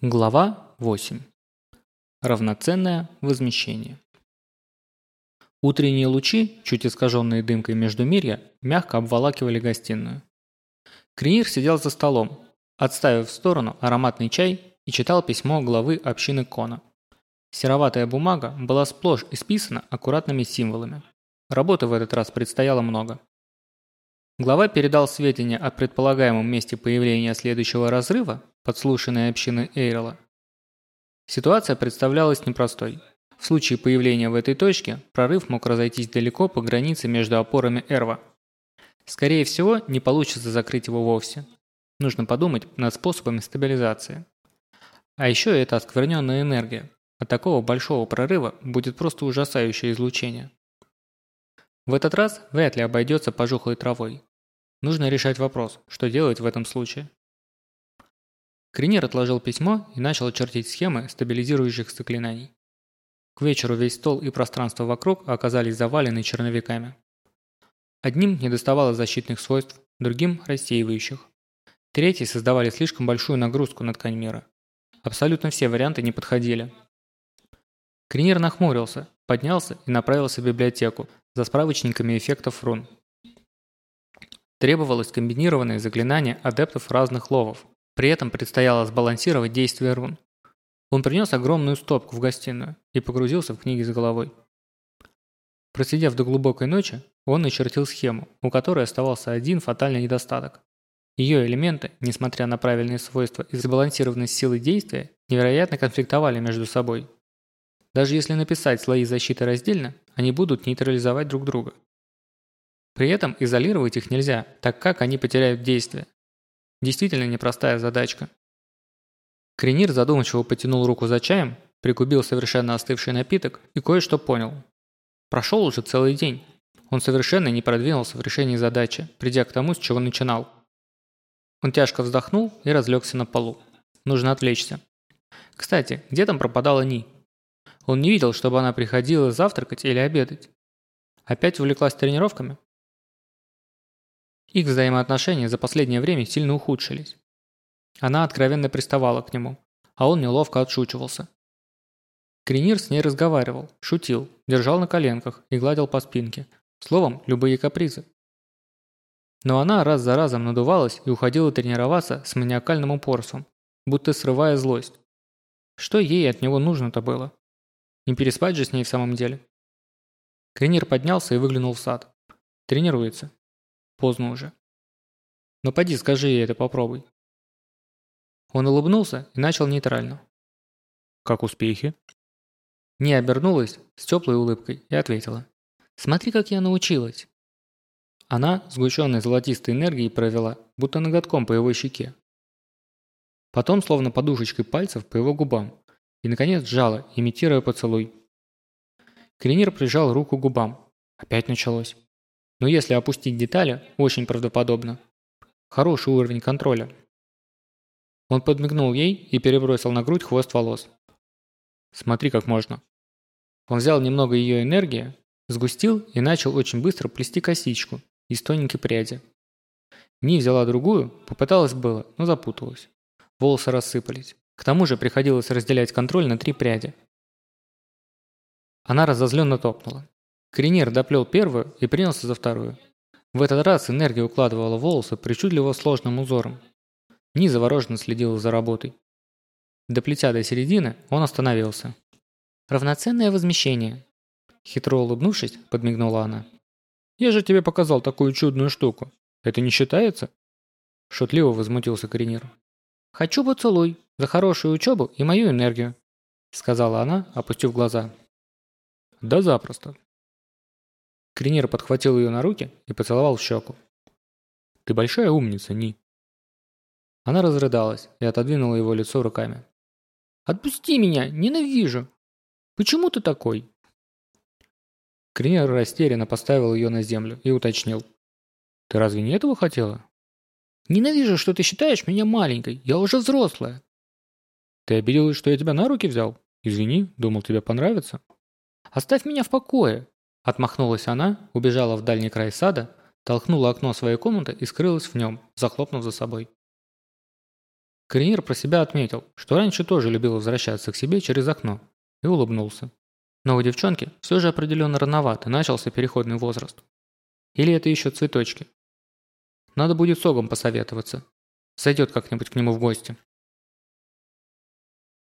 Глава 8. Равноценное возмещение. Утренние лучи, чуть искаженные дымкой Междумирья, мягко обволакивали гостиную. Кренир сидел за столом, отставив в сторону ароматный чай и читал письмо главы общины Кона. Сероватая бумага была сплошь исписана аккуратными символами. Работы в этот раз предстояло много. Глава передал сведения о предполагаемом месте появления следующего разрыва подслушанной общины Эйрла. Ситуация представлялась непростой. В случае появления в этой точке прорыв мог разойтись далеко по границе между опорами Эрва. Скорее всего, не получится закрыть его вовсе. Нужно подумать над способами стабилизации. А еще это оскверненная энергия. От такого большого прорыва будет просто ужасающее излучение. В этот раз вряд ли обойдется пожухлой травой. Нужно решать вопрос, что делать в этом случае. Кринер отложил письмо и начал чертить схемы стабилизирующих заклинаний. К вечеру весь стол и пространство вокруг оказались завалены черновиками. Одним недоставало защитных свойств, другим – рассеивающих. Третьи создавали слишком большую нагрузку на ткань мира. Абсолютно все варианты не подходили. Кринер нахмурился, поднялся и направился в библиотеку за справочниками эффектов рун. Требовалось комбинированное заклинание адептов разных ловов. При этом предстояло сбалансировать действия рун. Он принес огромную стопку в гостиную и погрузился в книги с головой. Просидев до глубокой ночи, он начертил схему, у которой оставался один фатальный недостаток. Ее элементы, несмотря на правильные свойства и сбалансированность силы действия, невероятно конфликтовали между собой. Даже если написать слои защиты раздельно, они будут нейтрализовать друг друга. При этом изолировать их нельзя, так как они потеряют действие. Действительно непростая задачка. Кренир задумчиво потянул руку за чаем, пригубил совершенно остывший напиток и кое-что понял. Прошел уже целый день. Он совершенно не продвинулся в решении задачи, придя к тому, с чего начинал. Он тяжко вздохнул и разлегся на полу. Нужно отвлечься. Кстати, где там пропадала Ни? Он не видел, чтобы она приходила завтракать или обедать. Опять увлеклась тренировками? Их взаимоотношения за последнее время сильно ухудшились. Она откровенно приставала к нему, а он неловко отшучивался. Кренир с ней разговаривал, шутил, держал на коленках и гладил по спинке. Словом, любые капризы. Но она раз за разом надувалась и уходила тренироваться с маниакальным упорством, будто срывая злость. Что ей от него нужно-то было? Не переспать же с ней в самом деле? Кренир поднялся и выглянул в сад. Тренируется. Поздно уже. Но поди скажи ей это попробуй. Он улыбнулся и начал нейтрально. Как успехи? Не обернулась с теплой улыбкой и ответила. Смотри, как я научилась. Она сгущенной золотистой энергией провела, будто ноготком по его щеке. Потом словно подушечкой пальцев по его губам. И, наконец, сжала, имитируя поцелуй. Кренир прижал руку к губам. Опять началось. Но если опустить детали, очень правдоподобно. Хороший уровень контроля. Он подмигнул ей и перебросил на грудь хвост волос. Смотри, как можно. Он взял немного ее энергии, сгустил и начал очень быстро плести косичку из тоненькой пряди. Ни взяла другую, попыталась было, но запуталась. Волосы рассыпались. К тому же приходилось разделять контроль на три пряди. Она разозленно топнула. Кринер доплел первую и принялся за вторую. В этот раз энергия укладывала волосы причудливо сложным узором. Ни завороженно следил за работой. Доплетя до середины, он остановился. «Равноценное возмещение», – хитро улыбнувшись, подмигнула она. «Я же тебе показал такую чудную штуку. Это не считается?» Шутливо возмутился Коренир. «Хочу поцелуй за хорошую учебу и мою энергию», – сказала она, опустив глаза. «Да запросто», Кринер подхватил ее на руки и поцеловал в щеку. «Ты большая умница, Ни». Она разрыдалась и отодвинула его лицо руками. «Отпусти меня! Ненавижу! Почему ты такой?» Кринер растерянно поставил ее на землю и уточнил. «Ты разве не этого хотела?» «Ненавижу, что ты считаешь меня маленькой. Я уже взрослая». «Ты обиделась, что я тебя на руки взял? Извини, думал, тебе понравится». «Оставь меня в покое. Отмахнулась она, убежала в дальний край сада, толкнула окно своей комнаты и скрылась в нем, захлопнув за собой. Коренир про себя отметил, что раньше тоже любил возвращаться к себе через окно, и улыбнулся. Но у девчонки все же определенно рановато начался переходный возраст. Или это еще цветочки. Надо будет с Огом посоветоваться. Сойдет как-нибудь к нему в гости.